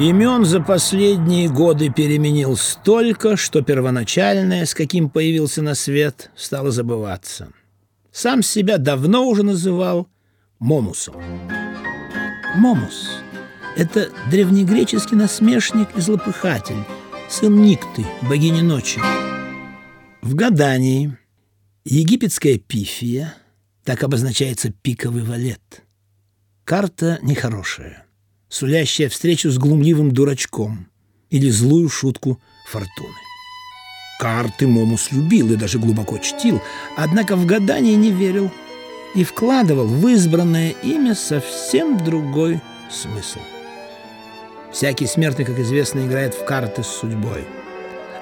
Имен за последние годы переменил столько, что первоначальное, с каким появился на свет, стало забываться. Сам себя давно уже называл Момусом. Момус – это древнегреческий насмешник и злопыхатель, сын Никты, богини ночи. В гадании египетская пифия, так обозначается пиковый валет. Карта нехорошая – сулящая встречу с глумливым дурачком или злую шутку фортуны. Карты Момус любил и даже глубоко чтил, однако в гадание не верил и вкладывал в избранное имя совсем другой смысл. Всякий смертный, как известно, играет в карты с судьбой.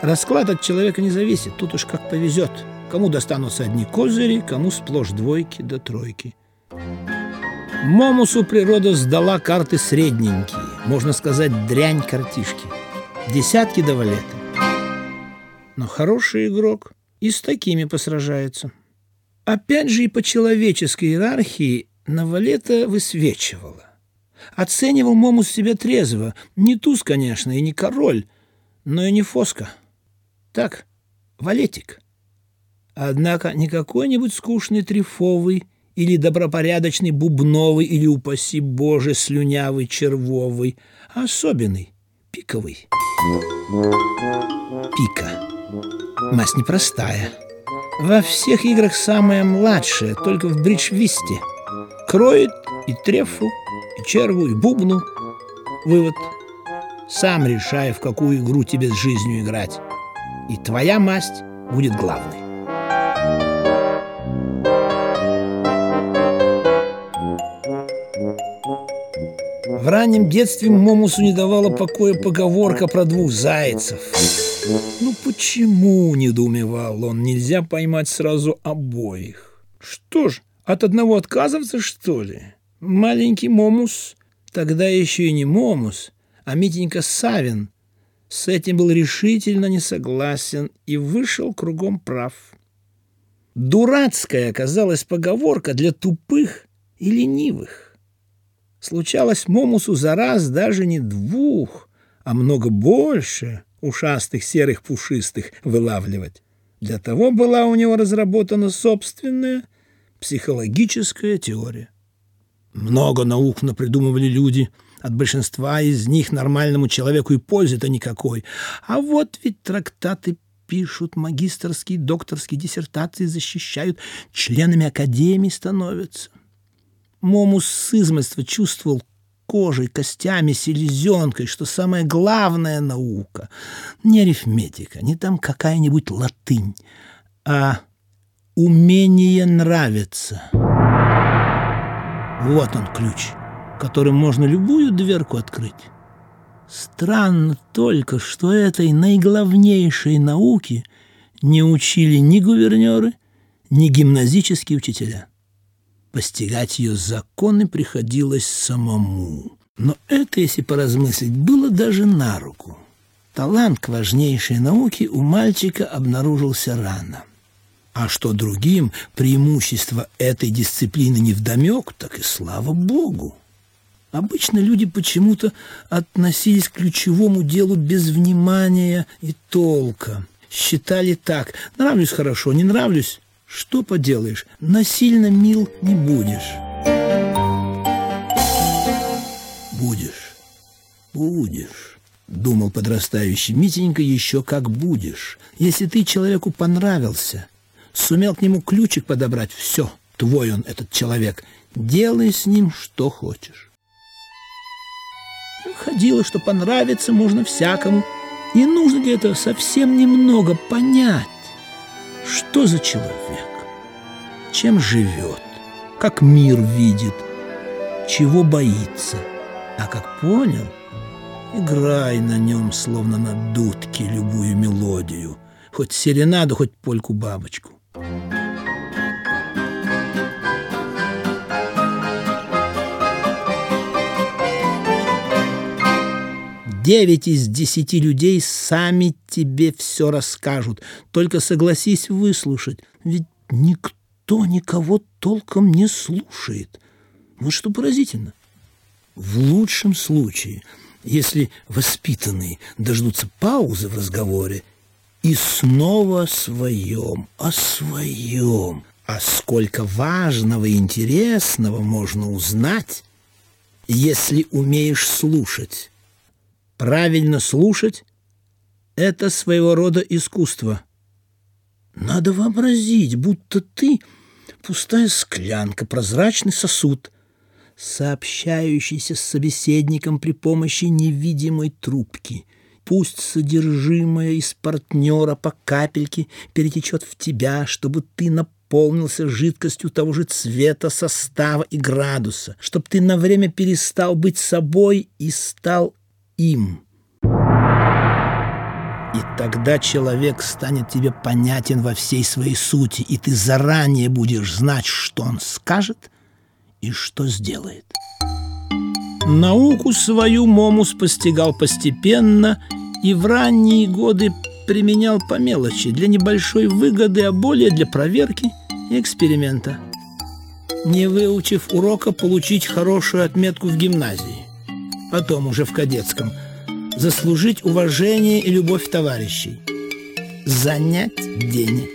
Расклад от человека не зависит, тут уж как повезет. Кому достанутся одни козыри, кому сплошь двойки да тройки. Момусу природа сдала карты средненькие, можно сказать, дрянь картишки. Десятки до валеты. Но хороший игрок и с такими посражается. Опять же и по человеческой иерархии Навалета высвечивала. Оценивал Момус себя трезво. Не туз, конечно, и не король, но и не фоска. Так, валетик. Однако не какой-нибудь скучный трифовый или добропорядочный бубновый, или, упаси Боже, слюнявый червовый, а особенный, пиковый. Пика. Масть непростая. Во всех играх самая младшая, только в бридж-висте. Кроет и трефу, и черву, и бубну. Вывод. Сам решай, в какую игру тебе с жизнью играть. И твоя масть будет главной. В раннем детстве Момусу не давала покоя поговорка про двух зайцев. «Ну почему?» – недоумевал он. «Нельзя поймать сразу обоих». «Что ж, от одного отказываться, что ли?» Маленький Момус, тогда еще и не Момус, а Митенька Савин, с этим был решительно не согласен и вышел кругом прав. Дурацкая оказалась поговорка для тупых и ленивых. Случалось Момусу за раз даже не двух, а много больше ушастых серых пушистых вылавливать. Для того была у него разработана собственная психологическая теория. Много наук напридумывали люди, от большинства из них нормальному человеку и пользы-то никакой. А вот ведь трактаты пишут, магистрские, докторские диссертации защищают, членами академии становятся. Момус с измольства чувствовал кожей, костями, селезенкой, что самая главная наука не арифметика, не там какая-нибудь латынь, а умение нравиться. Вот он ключ, которым можно любую дверку открыть. Странно только, что этой наиглавнейшей науки не учили ни гувернеры, ни гимназические учителя. Постигать ее законы приходилось самому. Но это, если поразмыслить, было даже на руку. Талант к важнейшей науке у мальчика обнаружился рано. А что другим преимущество этой дисциплины не вдомек, так и слава богу. Обычно люди почему-то относились к ключевому делу без внимания и толка. Считали так, нравлюсь хорошо, не нравлюсь что поделаешь, насильно мил не будешь. Будешь, будешь, думал подрастающий Митенька, еще как будешь. Если ты человеку понравился, сумел к нему ключик подобрать, все, твой он, этот человек, делай с ним что хочешь. Ходило, что понравиться можно всякому, и нужно для этого совсем немного понять, что за человек? Чем живет? Как мир видит? Чего боится? А как понял, играй на нем, словно на дудке, любую мелодию, хоть серенаду, хоть польку-бабочку. Девять из десяти людей сами тебе все расскажут. Только согласись выслушать, ведь никто никого толком не слушает. Вот что поразительно. В лучшем случае, если воспитанные дождутся паузы в разговоре и снова о своем, о своем, а сколько важного и интересного можно узнать, если умеешь слушать. Правильно слушать — это своего рода искусство. Надо вообразить, будто ты — пустая склянка, прозрачный сосуд, сообщающийся с собеседником при помощи невидимой трубки. Пусть содержимое из партнера по капельке перетечет в тебя, чтобы ты наполнил наполнился жидкостью того же цвета, состава и градуса, чтобы ты на время перестал быть собой и стал им. И тогда человек станет тебе понятен во всей своей сути, и ты заранее будешь знать, что он скажет и что сделает. Науку свою Момус постигал постепенно и в ранние годы применял по мелочи, для небольшой выгоды, а более для проверки и эксперимента. Не выучив урока, получить хорошую отметку в гимназии. Потом уже в кадетском. Заслужить уважение и любовь товарищей. Занять денег.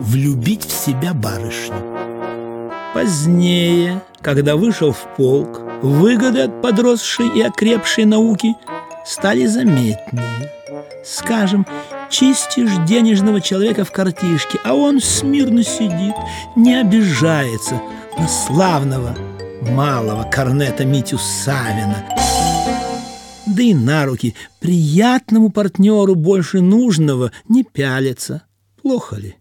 Влюбить в себя барышню. Позднее, когда вышел в полк, выгоды от подросшей и окрепшей науки стали заметнее. Скажем, чистишь денежного человека в картишке, а он смирно сидит, не обижается на славного малого корнета Митю Савина. Да и на руки приятному партнеру больше нужного не пялится. Плохо ли?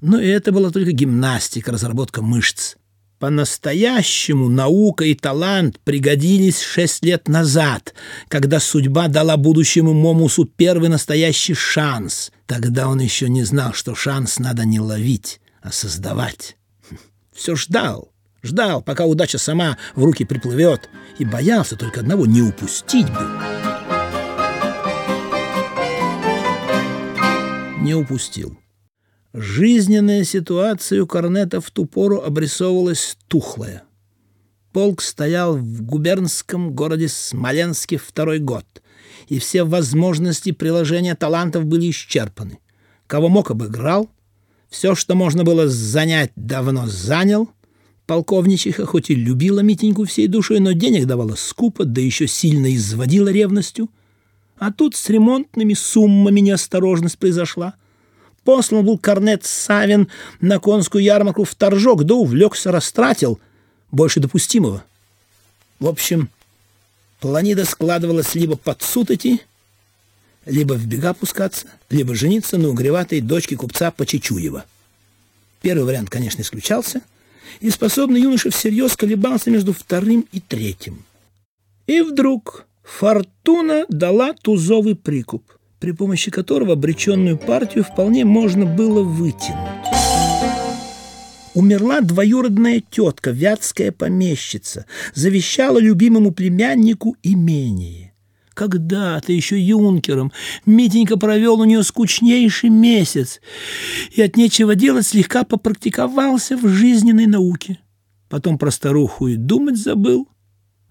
Но это была только гимнастика, разработка мышц. По-настоящему наука и талант пригодились шесть лет назад, когда судьба дала будущему Момусу первый настоящий шанс. Тогда он еще не знал, что шанс надо не ловить, а создавать. Все ждал, ждал, пока удача сама в руки приплывет, и боялся только одного — не упустить бы. Не упустил. Жизненная ситуация у Корнета в ту пору обрисовывалась тухлая. Полк стоял в губернском городе Смоленске второй год, и все возможности приложения талантов были исчерпаны. Кого мог обыграл, все, что можно было занять, давно занял. Полковничиха хоть и любила Митеньку всей душой, но денег давала скупо, да еще сильно изводила ревностью. А тут с ремонтными суммами неосторожность произошла — Послан был корнет Савин на конскую ярмарку в торжок, да увлекся, растратил больше допустимого. В общем, планида складывалась либо под сутати, либо в бега пускаться, либо жениться на угреватой дочке купца Почечуева. Первый вариант, конечно, исключался, и способный юноша всерьез колебался между вторым и третьим. И вдруг фортуна дала тузовый прикуп при помощи которого обреченную партию вполне можно было вытянуть. Умерла двоюродная тетка, вятская помещица, завещала любимому племяннику имение. Когда-то еще юнкером Митенька провел у нее скучнейший месяц и от нечего делать слегка попрактиковался в жизненной науке. Потом про старуху и думать забыл.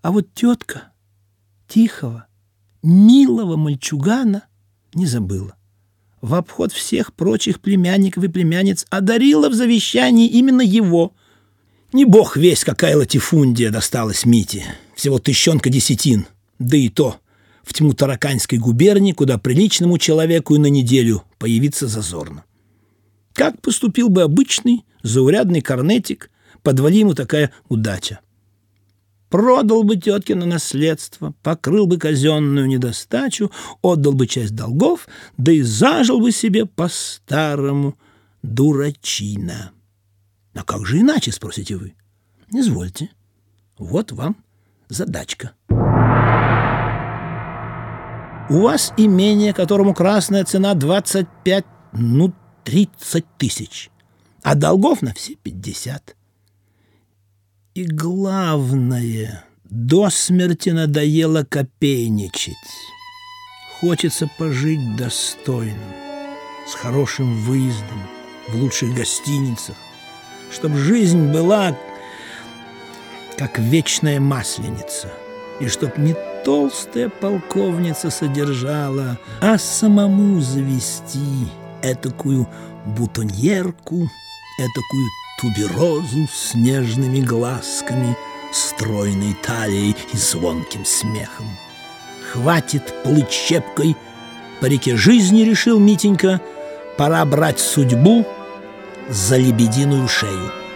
А вот тетка тихого, милого мальчугана не забыла. В обход всех прочих племянников и племянниц одарила в завещании именно его. Не бог весь, какая латифундия досталась Мите. Всего тыщенка десятин. Да и то в тьму Тараканской губернии, куда приличному человеку и на неделю появиться зазорно. Как поступил бы обычный, заурядный корнетик, подвали ему такая удача продал бы теткино наследство, покрыл бы казенную недостачу, отдал бы часть долгов, да и зажил бы себе по-старому дурачина. А как же иначе, спросите вы? Извольте. Вот вам задачка. У вас имение, которому красная цена 25, ну, 30 тысяч, а долгов на все 50. И главное, до смерти надоело копейничать. Хочется пожить достойно, с хорошим выездом, в лучших гостиницах, чтобы жизнь была как вечная масленица, и чтоб не толстая полковница содержала, а самому завести этакую бутоньерку, этакую туберозу с нежными глазками, стройной талией и звонким смехом. Хватит плыть щепкой, по реке жизни решил Митенька, пора брать судьбу за лебединую шею.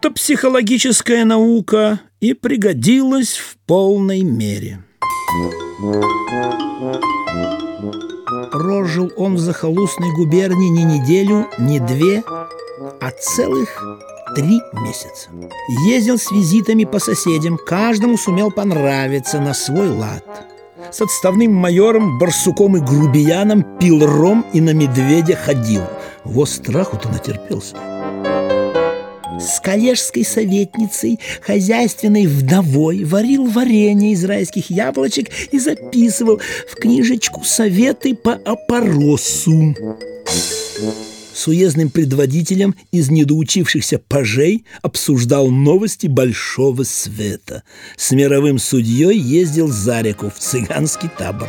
Тут-то психологическая наука и пригодилась в полной мере. Прожил он в захолустной губернии не неделю, не две, а целых три месяца. Ездил с визитами по соседям, каждому сумел понравиться на свой лад. С отставным майором, барсуком и грубияном пил ром и на медведя ходил. Во страху-то натерпелся с коллежской советницей, хозяйственной вдовой, варил варенье из райских яблочек и записывал в книжечку советы по опоросу. С уездным предводителем из недоучившихся пажей обсуждал новости большого света. С мировым судьей ездил за реку в цыганский табор.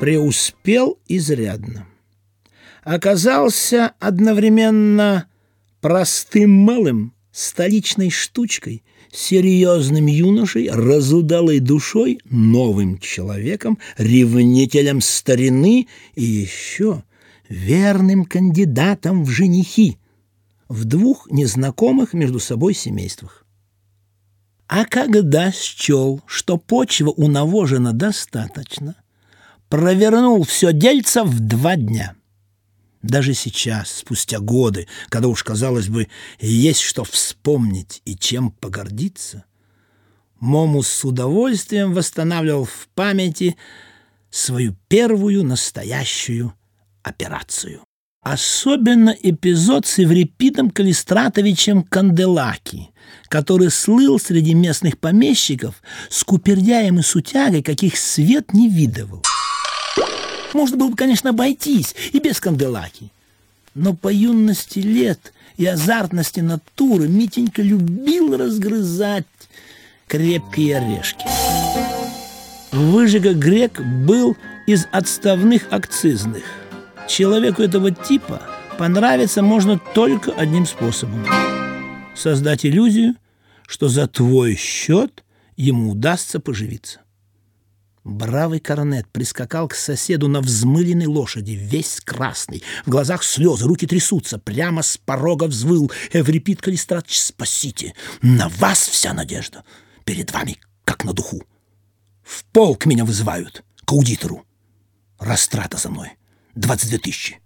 Преуспел изрядно оказался одновременно простым малым, столичной штучкой, серьезным юношей, разудалой душой, новым человеком, ревнителем старины и еще верным кандидатом в женихи в двух незнакомых между собой семействах. А когда счел, что почва унавожена достаточно, провернул все дельца в два дня – даже сейчас, спустя годы, когда уж, казалось бы, есть что вспомнить и чем погордиться, Момус с удовольствием восстанавливал в памяти свою первую настоящую операцию. Особенно эпизод с Еврипидом Калистратовичем Канделаки, который слыл среди местных помещиков с купердяем и сутягой, каких свет не видывал. Можно было бы, конечно, обойтись и без канделаки. Но по юности лет и азартности натуры Митенька любил разгрызать крепкие орешки. Выжига Грек был из отставных акцизных. Человеку этого типа понравиться можно только одним способом – создать иллюзию, что за твой счет ему удастся поживиться. Бравый корнет прискакал к соседу на взмыленной лошади, весь красный, в глазах слезы, руки трясутся, прямо с порога взвыл Эврипид Калистратович, спасите, на вас вся надежда, перед вами, как на духу. В полк меня вызывают, к аудитору. Растрата за мной, 22 тысячи.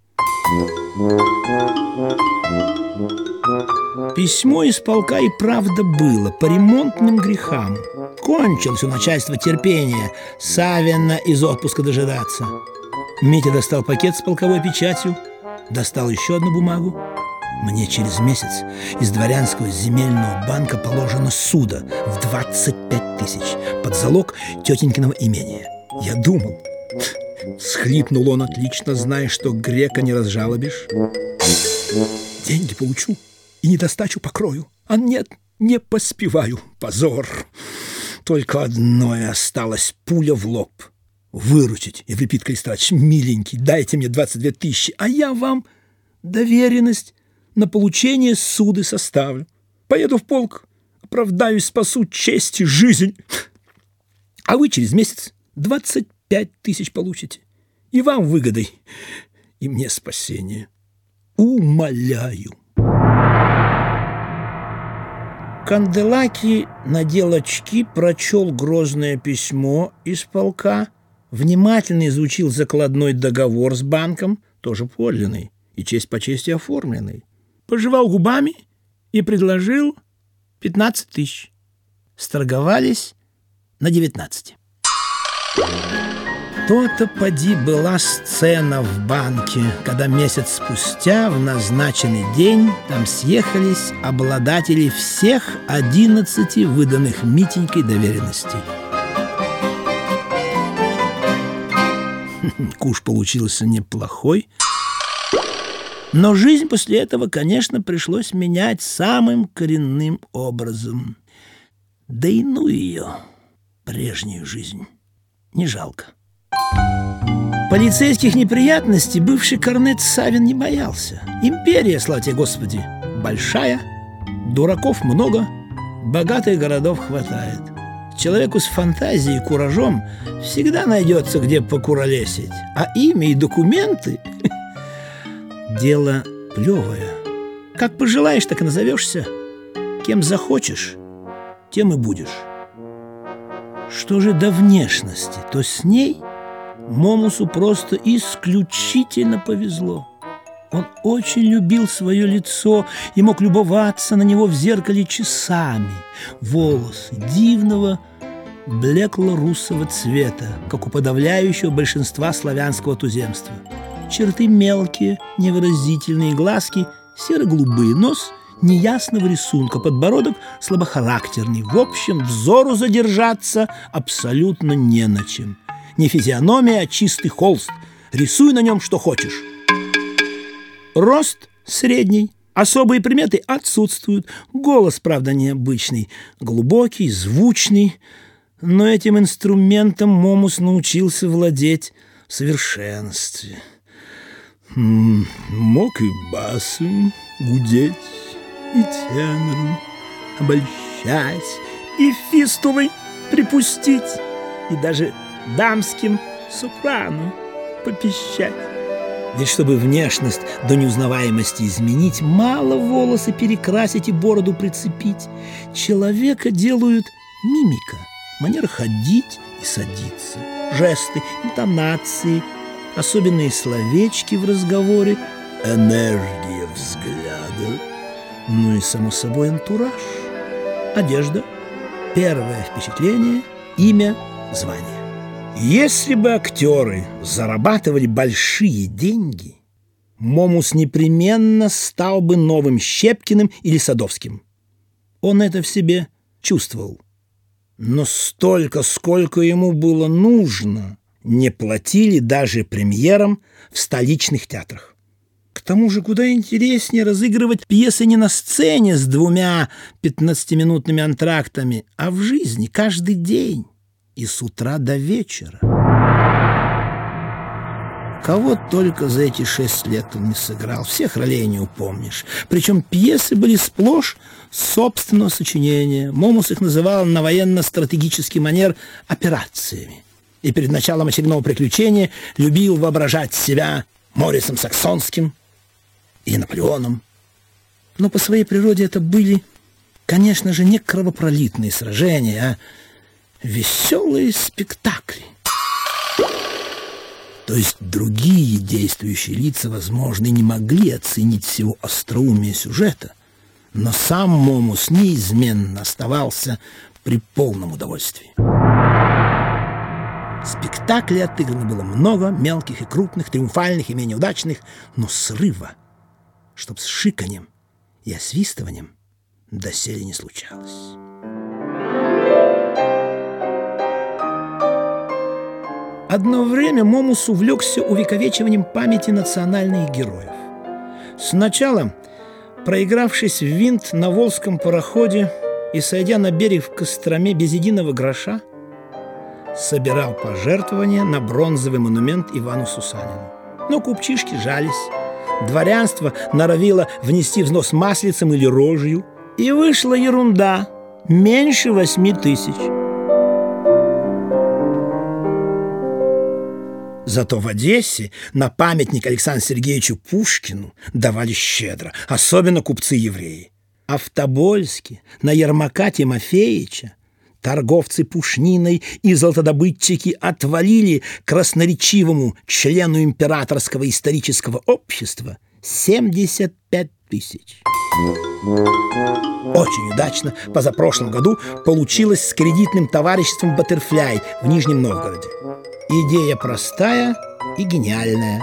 Письмо из полка и правда было по ремонтным грехам. Кончилось у начальства терпение Савина из отпуска дожидаться. Митя достал пакет с полковой печатью, достал еще одну бумагу. Мне через месяц из дворянского земельного банка положено суда в 25 тысяч под залог тетенькиного имения. Я думал, схлипнул он отлично, зная, что грека не разжалобишь. Деньги получу и недостачу покрою. А нет, не поспеваю. Позор. Только одно и осталось — пуля в лоб. Выручить, Еврипид Калистрач, миленький, дайте мне 22 тысячи, а я вам доверенность на получение суды составлю. Поеду в полк, оправдаюсь, спасу честь и жизнь. А вы через месяц 25 тысяч получите. И вам выгодой, и мне спасение. Умоляю. Канделаки надел очки, прочел грозное письмо из полка, внимательно изучил закладной договор с банком, тоже подлинный и честь по чести оформленный, пожевал губами и предложил 15 тысяч. Сторговались на 19. То-то поди была сцена в банке, когда месяц спустя в назначенный день там съехались обладатели всех одиннадцати выданных Митенькой доверенностей. Куш получился неплохой. Но жизнь после этого, конечно, пришлось менять самым коренным образом. Да и ну ее, прежнюю жизнь, не жалко. Полицейских неприятностей бывший корнет Савин не боялся. Империя, слава Господи, большая, дураков много, богатых городов хватает. Человеку с фантазией и куражом всегда найдется, где покуролесить. А имя и документы – дело плевое. Как пожелаешь, так и назовешься. Кем захочешь, тем и будешь. Что же до внешности, то с ней – Момусу просто исключительно повезло. Он очень любил свое лицо и мог любоваться на него в зеркале часами. Волосы дивного блекло-русого цвета, как у подавляющего большинства славянского туземства. Черты мелкие, невыразительные глазки, серо-голубые нос – неясного рисунка, подбородок слабохарактерный. В общем, взору задержаться абсолютно не на чем – не физиономия, а чистый холст. Рисуй на нем, что хочешь. Рост средний. Особые приметы отсутствуют. Голос, правда, необычный. Глубокий, звучный. Но этим инструментом Момус научился владеть в совершенстве. Мог и басом гудеть, и тенором обольщать, и фистулой припустить, и даже дамским сопрано попищать. Ведь чтобы внешность до неузнаваемости изменить, мало волосы перекрасить и бороду прицепить. Человека делают мимика, манера ходить и садиться, жесты, интонации, особенные словечки в разговоре, энергия взгляда, ну и, само собой, антураж, одежда, первое впечатление, имя, звание. Если бы актеры зарабатывали большие деньги, Момус непременно стал бы новым Щепкиным или Садовским. Он это в себе чувствовал. Но столько, сколько ему было нужно, не платили даже премьерам в столичных театрах. К тому же куда интереснее разыгрывать пьесы не на сцене с двумя пятнадцатиминутными антрактами, а в жизни каждый день и с утра до вечера. Кого только за эти шесть лет он не сыграл, всех ролей не упомнишь. Причем пьесы были сплошь собственного сочинения. Момус их называл на военно-стратегический манер операциями. И перед началом очередного приключения любил воображать себя Морисом Саксонским и Наполеоном. Но по своей природе это были, конечно же, не кровопролитные сражения, а веселые спектакли. То есть другие действующие лица, возможно, не могли оценить всего остроумия сюжета, но сам Момус неизменно оставался при полном удовольствии. Спектаклей отыграно было много, мелких и крупных, триумфальных и менее удачных, но срыва, чтоб с шиканьем и освистыванием доселе не случалось. Одно время Момус увлекся увековечиванием памяти национальных героев. Сначала, проигравшись в винт на Волжском пароходе и сойдя на берег в Костроме без единого гроша, собирал пожертвования на бронзовый монумент Ивану Сусанину. Но купчишки жались. Дворянство норовило внести взнос маслицем или рожью. И вышла ерунда – меньше восьми тысяч – Зато в Одессе на памятник Александру Сергеевичу Пушкину давали щедро, особенно купцы-евреи. А в Тобольске на Ермака Тимофеевича торговцы пушниной и золотодобытчики отвалили красноречивому члену императорского исторического общества 75 тысяч. Очень удачно позапрошлом году получилось с кредитным товариществом «Баттерфляй» в Нижнем Новгороде. Идея простая и гениальная,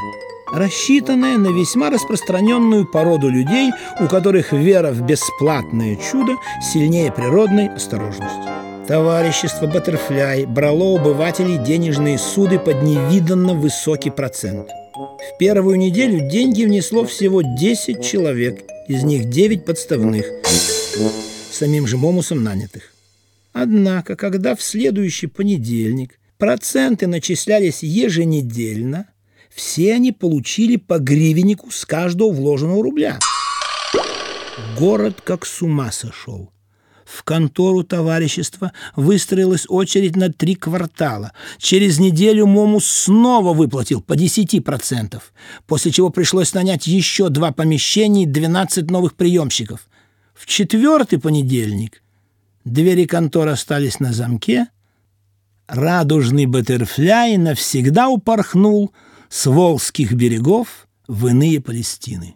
рассчитанная на весьма распространенную породу людей, у которых вера в бесплатное чудо сильнее природной осторожности. Товарищество «Баттерфляй» брало у обывателей денежные суды под невиданно высокий процент. В первую неделю деньги внесло всего 10 человек, из них 9 подставных, самим же Момусом нанятых. Однако, когда в следующий понедельник проценты начислялись еженедельно, все они получили по гривеннику с каждого вложенного рубля. Город как с ума сошел. В контору товарищества выстроилась очередь на три квартала. Через неделю Момус снова выплатил по 10%, после чего пришлось нанять еще два помещения и 12 новых приемщиков. В четвертый понедельник двери конторы остались на замке, радужный баттерфляй навсегда упорхнул с Волжских берегов в иные Палестины.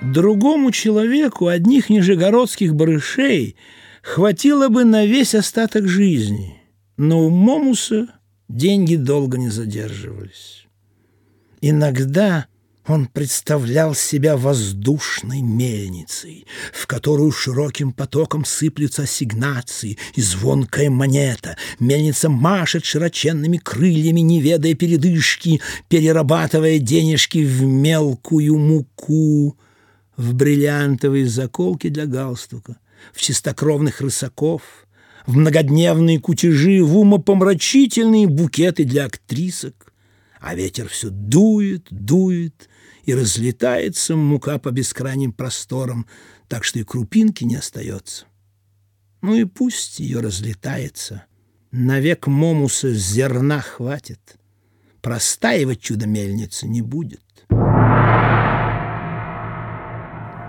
Другому человеку одних нижегородских барышей хватило бы на весь остаток жизни, но у Момуса деньги долго не задерживались. Иногда он представлял себя воздушной мельницей, в которую широким потоком сыплются ассигнации и звонкая монета. Мельница машет широченными крыльями, не ведая передышки, перерабатывая денежки в мелкую муку — в бриллиантовые заколки для галстука, в чистокровных рысаков, в многодневные кутежи, в умопомрачительные букеты для актрисок. А ветер все дует, дует, и разлетается мука по бескрайним просторам, так что и крупинки не остается. Ну и пусть ее разлетается. Навек момуса зерна хватит. Простаивать чудо-мельница не будет.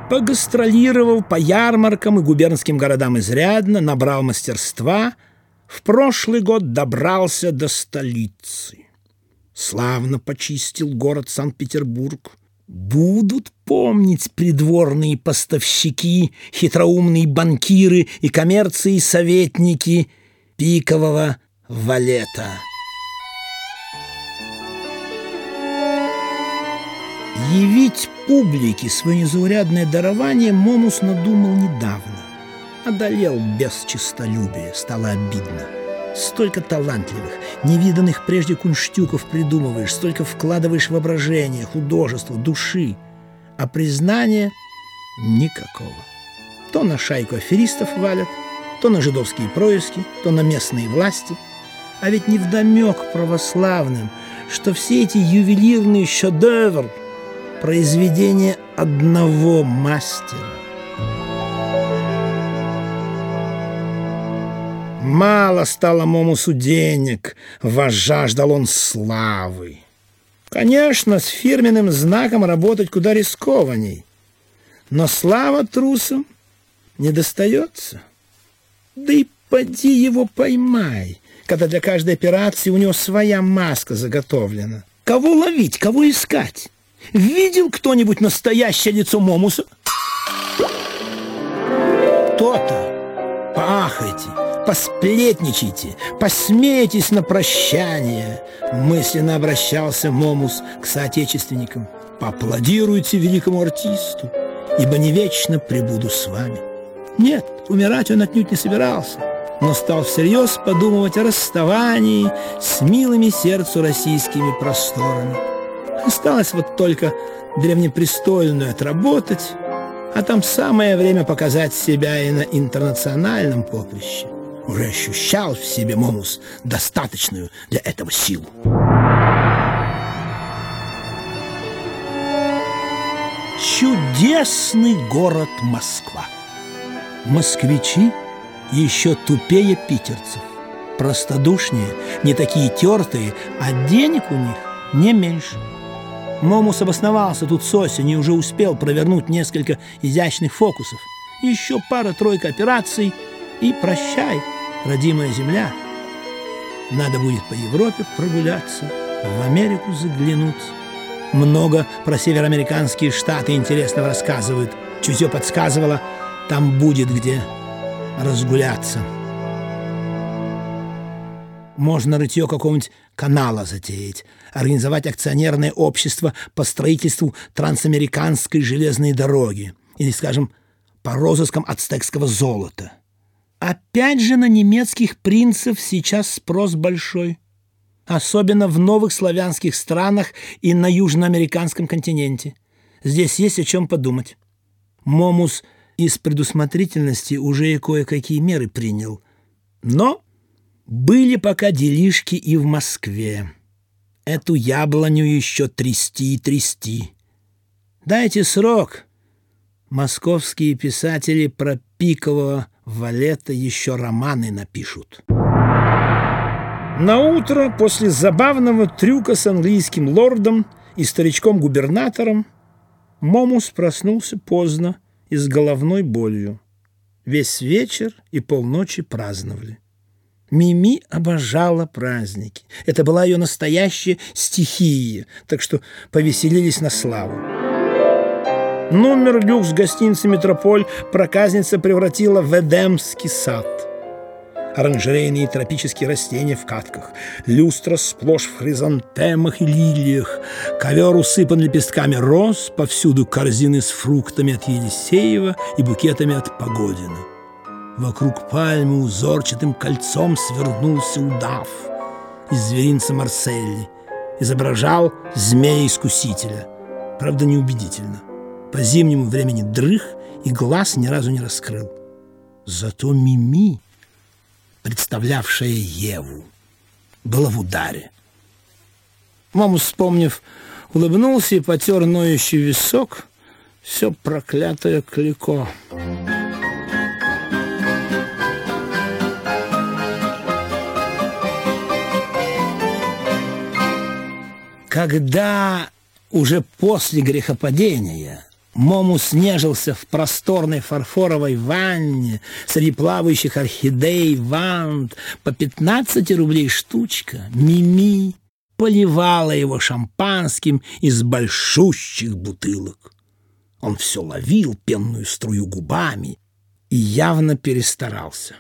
Погастролировал по ярмаркам и губернским городам изрядно, набрал мастерства. В прошлый год добрался до столицы. Славно почистил город Санкт-Петербург. Будут помнить придворные поставщики, хитроумные банкиры и коммерции советники пикового валета. Явить публике свое незаурядное дарование Момус надумал недавно. Одолел без честолюбия, стало обидно. Столько талантливых, невиданных прежде кунштюков придумываешь, столько вкладываешь воображение, художество, души. А признания никакого. То на шайку аферистов валят, то на жидовские происки, то на местные власти. А ведь невдомек православным, что все эти ювелирные шедевры произведение одного мастера. Мало стало Момусу денег, возжаждал он славы. Конечно, с фирменным знаком работать куда рискованней, но слава трусам не достается. Да и поди его поймай, когда для каждой операции у него своя маска заготовлена. Кого ловить, кого искать? Видел кто-нибудь настоящее лицо Момуса? То-то. Поахайте, посплетничайте, посмейтесь на прощание. Мысленно обращался Момус к соотечественникам. Поаплодируйте великому артисту, ибо не вечно пребуду с вами. Нет, умирать он отнюдь не собирался, но стал всерьез подумывать о расставании с милыми сердцу российскими просторами. Осталось вот только древнепрестольную отработать, а там самое время показать себя и на интернациональном поприще. Уже ощущал в себе Момус достаточную для этого силу. Чудесный город Москва. Москвичи еще тупее питерцев. Простодушнее, не такие тертые, а денег у них не меньше. Момус обосновался тут с осени и уже успел провернуть несколько изящных фокусов. Еще пара-тройка операций и прощай, родимая земля. Надо будет по Европе прогуляться, в Америку заглянуть. Много про североамериканские штаты интересного рассказывают. Чутье подсказывало, там будет где разгуляться. Можно рытье какого-нибудь канала затеять, организовать акционерное общество по строительству трансамериканской железной дороги или, скажем, по розыскам ацтекского золота. Опять же на немецких принцев сейчас спрос большой, особенно в новых славянских странах и на южноамериканском континенте. Здесь есть о чем подумать. Момус из предусмотрительности уже и кое-какие меры принял. Но были пока делишки и в Москве. Эту яблоню еще трясти и трясти. Дайте срок. Московские писатели про пикового валета еще романы напишут. На утро после забавного трюка с английским лордом и старичком-губернатором Момус проснулся поздно и с головной болью. Весь вечер и полночи праздновали. Мими обожала праздники. Это была ее настоящая стихия, так что повеселились на славу. Номер люкс гостиницы «Метрополь» проказница превратила в Эдемский сад. Оранжерейные тропические растения в катках, люстра сплошь в хризантемах и лилиях, ковер усыпан лепестками роз, повсюду корзины с фруктами от Елисеева и букетами от Погодина. Вокруг пальмы узорчатым кольцом свернулся удав из зверинца Марселли. Изображал змея-искусителя. Правда, неубедительно. По зимнему времени дрых и глаз ни разу не раскрыл. Зато Мими, представлявшая Еву, была в ударе. Маму, вспомнив, улыбнулся и потер ноющий висок. Все проклятое клико. Когда уже после грехопадения Момус нежился в просторной фарфоровой ванне среди плавающих орхидей, вант, по 15 рублей штучка. Мими поливала его шампанским из большущих бутылок. Он все ловил пенную струю губами и явно перестарался.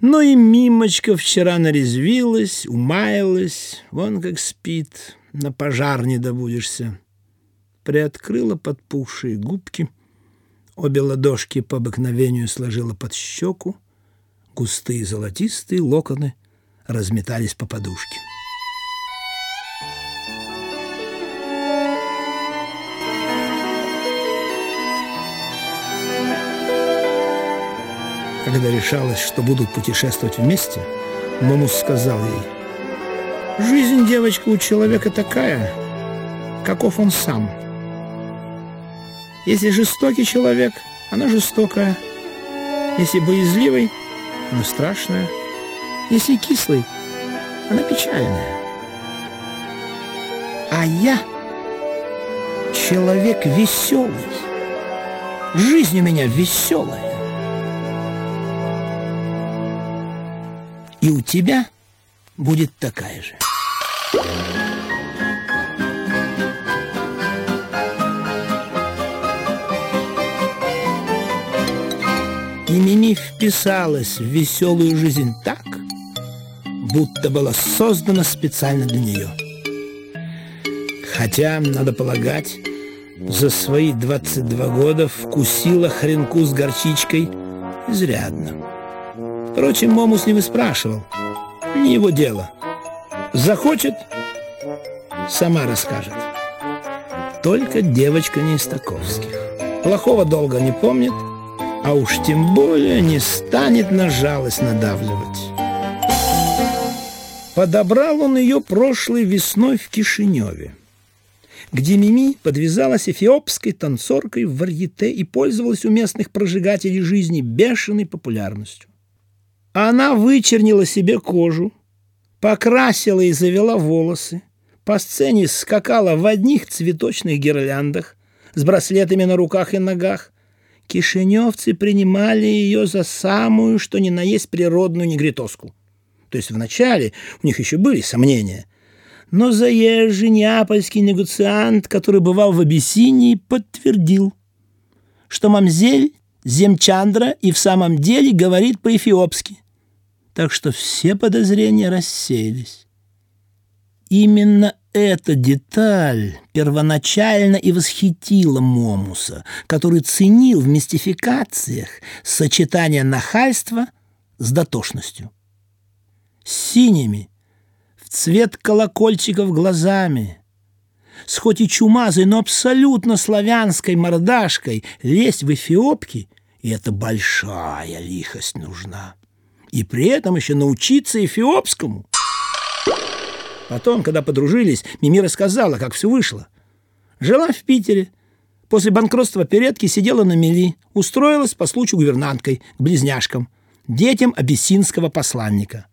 Но и Мимочка вчера нарезвилась, умаялась, вон как спит, на пожар не добудешься. Приоткрыла подпухшие губки, обе ладошки по обыкновению сложила под щеку, густые золотистые локоны разметались по подушке. Когда решалось, что будут путешествовать вместе, Момус сказал ей — Жизнь, девочка, у человека такая, каков он сам. Если жестокий человек, она жестокая. Если боязливый, она страшная. Если кислый, она печальная. А я человек веселый. Жизнь у меня веселая. И у тебя будет такая же. И Мими вписалась в веселую жизнь так, будто была создана специально для нее. Хотя, надо полагать, за свои 22 года вкусила хренку с горчичкой изрядно. Впрочем, Момус не выспрашивал. Не его дело. Захочет, сама расскажет. Только девочка не из таковских. Плохого долго не помнит, а уж тем более не станет на жалость надавливать. Подобрал он ее прошлой весной в Кишиневе, где Мими подвязалась эфиопской танцоркой в варьете и пользовалась у местных прожигателей жизни бешеной популярностью. Она вычернила себе кожу, покрасила и завела волосы, по сцене скакала в одних цветочных гирляндах с браслетами на руках и ногах. Кишиневцы принимали ее за самую, что ни на есть природную негритоску. То есть вначале у них еще были сомнения. Но заезжий неапольский негациант, который бывал в Абиссинии, подтвердил, что мамзель Земчандра и в самом деле говорит по-эфиопски так что все подозрения рассеялись. Именно эта деталь первоначально и восхитила Момуса, который ценил в мистификациях сочетание нахальства с дотошностью. Синими, в цвет колокольчиков глазами, с хоть и чумазой, но абсолютно славянской мордашкой лезть в эфиопки, и это большая лихость нужна. И при этом еще научиться эфиопскому. Потом, когда подружились, Мими рассказала, как все вышло. Жила в Питере. После банкротства передки сидела на мели, устроилась по случаю гувернанткой к близняшкам, детям абиссинского посланника.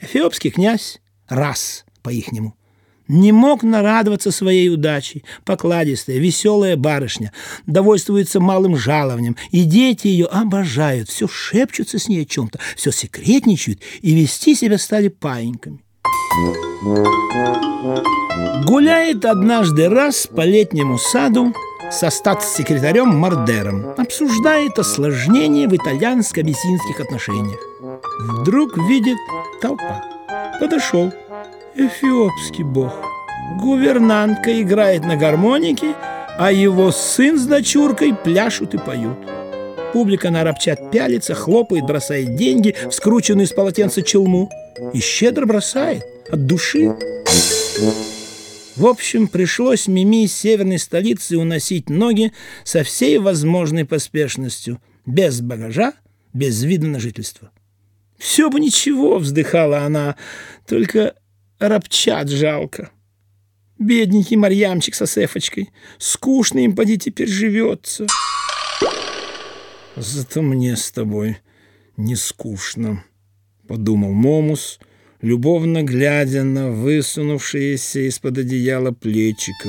Эфиопский князь, раз по-ихнему, не мог нарадоваться своей удачей. Покладистая, веселая барышня, довольствуется малым жалованием, и дети ее обожают, все шепчутся с ней о чем-то, все секретничают и вести себя стали паиньками. Гуляет однажды раз по летнему саду со статс-секретарем Мардером, обсуждает осложнение в итальянско-абиссинских отношениях. Вдруг видит толпа. Подошел. Эфиопский бог. Гувернантка играет на гармонике, а его сын с дочуркой пляшут и поют. Публика на рабчат пялится, хлопает, бросает деньги в скрученную из полотенца челму и щедро бросает от души. В общем, пришлось Мими из северной столицы уносить ноги со всей возможной поспешностью, без багажа, без вида на жительство. «Все бы ничего», — вздыхала она, — «только рабчат жалко. Бедненький Марьямчик со Сефочкой, скучно им поди теперь живется». «Зато мне с тобой не скучно», — подумал Момус, — любовно глядя на высунувшиеся из-под одеяла плечика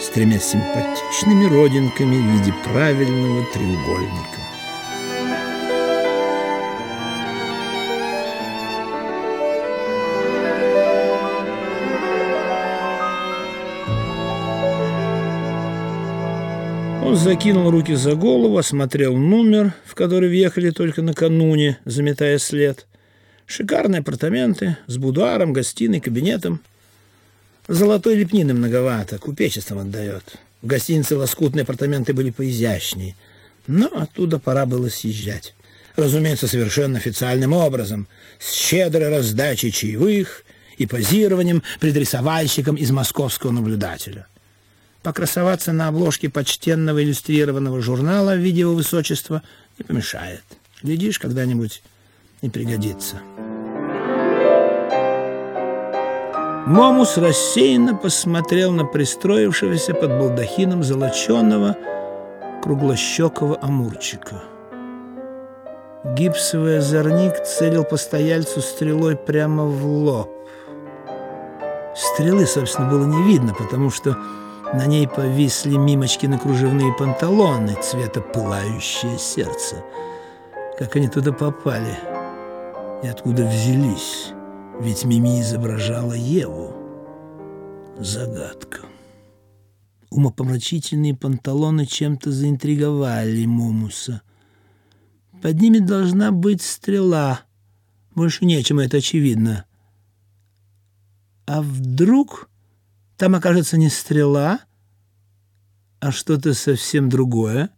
с тремя симпатичными родинками в виде правильного треугольника. Он закинул руки за голову, осмотрел номер, в который въехали только накануне, заметая след. Шикарные апартаменты с будуаром, гостиной, кабинетом. Золотой лепнины многовато, купечеством отдает. В гостинице лоскутные апартаменты были поизящнее. Но оттуда пора было съезжать. Разумеется, совершенно официальным образом, с щедрой раздачей чаевых и позированием пред рисовальщиком из московского наблюдателя покрасоваться на обложке почтенного иллюстрированного журнала в виде его высочества не помешает. Глядишь, когда-нибудь и пригодится. Момус рассеянно посмотрел на пристроившегося под балдахином золоченого круглощекого амурчика. Гипсовый озорник целил постояльцу стрелой прямо в лоб. Стрелы, собственно, было не видно, потому что на ней повисли мимочки на кружевные панталоны цвета пылающее сердце. Как они туда попали и откуда взялись? Ведь Мими изображала Еву. Загадка. Умопомрачительные панталоны чем-то заинтриговали Момуса. Под ними должна быть стрела. Больше нечем, это очевидно. А вдруг там окажется не стрела, а что-то совсем другое.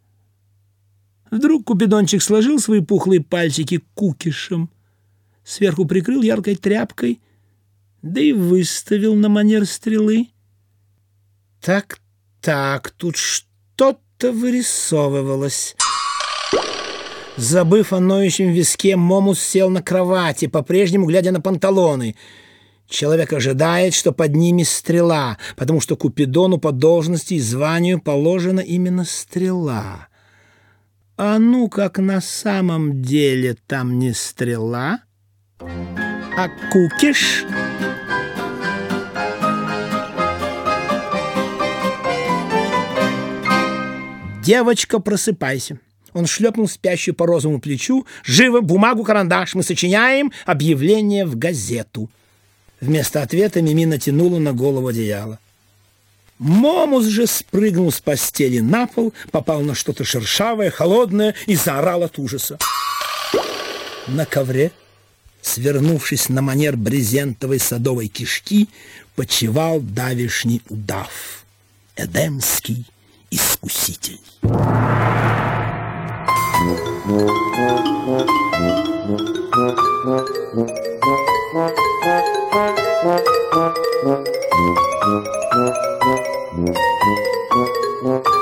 Вдруг Купидончик сложил свои пухлые пальчики кукишем, сверху прикрыл яркой тряпкой, да и выставил на манер стрелы. Так, так, тут что-то вырисовывалось. Забыв о ноющем виске, Момус сел на кровати, по-прежнему глядя на панталоны — Человек ожидает, что под ними стрела, потому что Купидону по должности и званию положена именно стрела. А ну, как на самом деле там не стрела, а кукиш. «Девочка, просыпайся!» Он шлепнул спящую по розовому плечу. «Живо, бумагу, карандаш! Мы сочиняем объявление в газету!» Вместо ответа Мими натянула на голову одеяло. Момус же спрыгнул с постели на пол, попал на что-то шершавое, холодное и заорал от ужаса. На ковре, свернувшись на манер брезентовой садовой кишки, почевал давишний удав. Эдемский искуситель. Thank you.